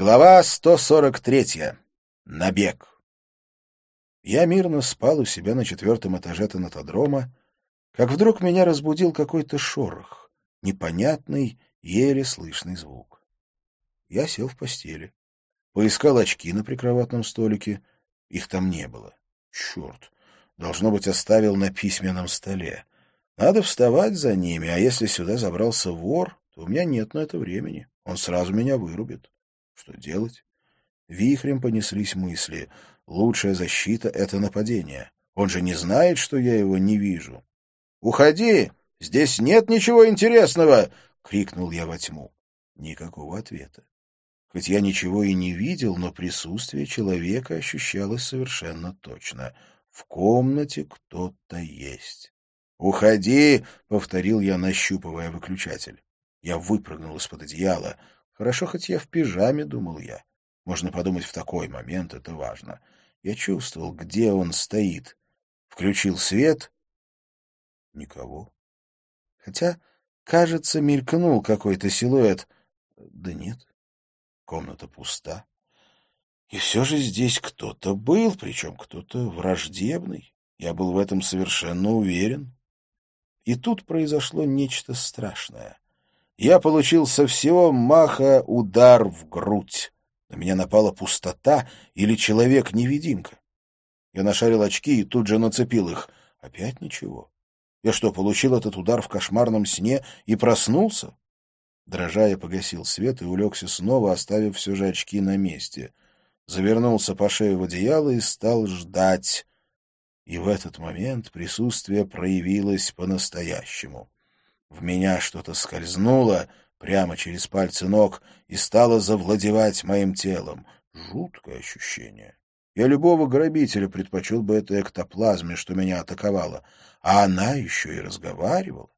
Глава 143. Набег. Я мирно спал у себя на четвертом этаже тонатодрома, как вдруг меня разбудил какой-то шорох, непонятный, еле слышный звук. Я сел в постели, поискал очки на прикроватном столике, их там не было. Черт, должно быть, оставил на письменном столе. Надо вставать за ними, а если сюда забрался вор, то у меня нет на это времени, он сразу меня вырубит. Что делать? Вихрем понеслись мысли. Лучшая защита — это нападение. Он же не знает, что я его не вижу. «Уходи! Здесь нет ничего интересного!» — крикнул я во тьму. Никакого ответа. Хоть я ничего и не видел, но присутствие человека ощущалось совершенно точно. В комнате кто-то есть. «Уходи!» — повторил я, нащупывая выключатель. Я выпрыгнул из-под одеяла. Хорошо, хоть я в пижаме, думал я. Можно подумать, в такой момент это важно. Я чувствовал, где он стоит. Включил свет. Никого. Хотя, кажется, мелькнул какой-то силуэт. Да нет, комната пуста. И все же здесь кто-то был, причем кто-то враждебный. Я был в этом совершенно уверен. И тут произошло нечто страшное я получил со всего маха удар в грудь. На меня напала пустота или человек-невидимка. Я нашарил очки и тут же нацепил их. Опять ничего. Я что, получил этот удар в кошмарном сне и проснулся? Дрожа, я погасил свет и улегся снова, оставив все же очки на месте. Завернулся по шею в одеяло и стал ждать. И в этот момент присутствие проявилось по-настоящему. В меня что-то скользнуло прямо через пальцы ног и стало завладевать моим телом. Жуткое ощущение. Я любого грабителя предпочел бы этой эктоплазме, что меня атаковала. А она еще и разговаривала.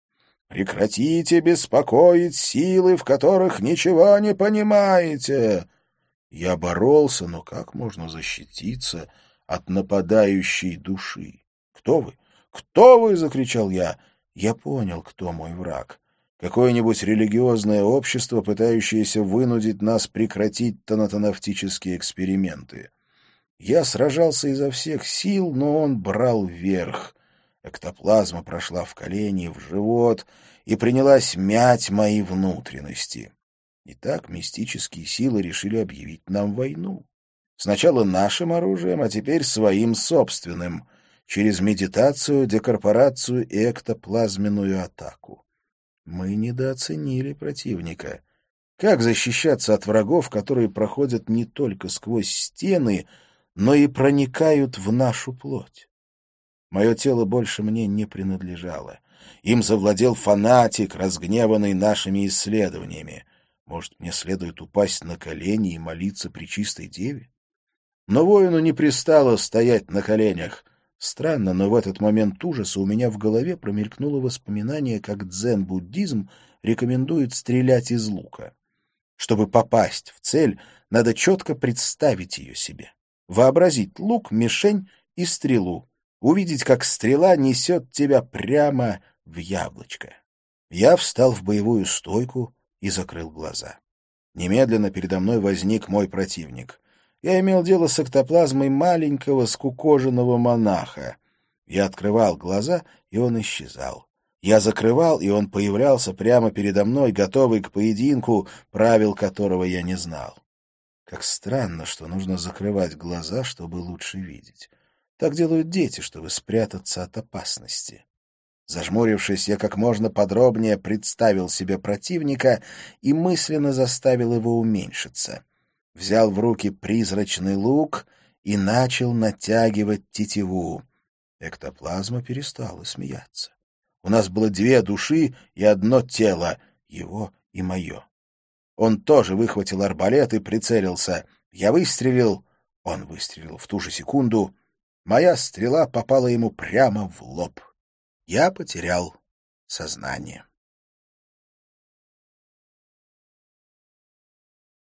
«Прекратите беспокоить силы, в которых ничего не понимаете!» Я боролся, но как можно защититься от нападающей души? «Кто вы? Кто вы?» — закричал я. Я понял, кто мой враг. Какое-нибудь религиозное общество, пытающееся вынудить нас прекратить тонатонавтические эксперименты. Я сражался изо всех сил, но он брал верх. Эктоплазма прошла в колени, в живот и принялась мять мои внутренности. Итак, мистические силы решили объявить нам войну. Сначала нашим оружием, а теперь своим собственным — через медитацию, декорпорацию и эктоплазменную атаку. Мы недооценили противника. Как защищаться от врагов, которые проходят не только сквозь стены, но и проникают в нашу плоть? Мое тело больше мне не принадлежало. Им завладел фанатик, разгневанный нашими исследованиями. Может, мне следует упасть на колени и молиться при чистой деве? Но воину не пристало стоять на коленях. Странно, но в этот момент ужаса у меня в голове промелькнуло воспоминание, как дзен-буддизм рекомендует стрелять из лука. Чтобы попасть в цель, надо четко представить ее себе. Вообразить лук, мишень и стрелу. Увидеть, как стрела несет тебя прямо в яблочко. Я встал в боевую стойку и закрыл глаза. Немедленно передо мной возник мой противник я имел дело с эктоплазмой маленького скукоженного монаха. Я открывал глаза, и он исчезал. Я закрывал, и он появлялся прямо передо мной, готовый к поединку, правил которого я не знал. Как странно, что нужно закрывать глаза, чтобы лучше видеть. Так делают дети, чтобы спрятаться от опасности. Зажмурившись, я как можно подробнее представил себе противника и мысленно заставил его уменьшиться взял в руки призрачный лук и начал натягивать тетиву. Эктоплазма перестала смеяться. У нас было две души и одно тело, его и мое. Он тоже выхватил арбалет и прицелился. Я выстрелил, он выстрелил в ту же секунду. Моя стрела попала ему прямо в лоб. Я потерял сознание.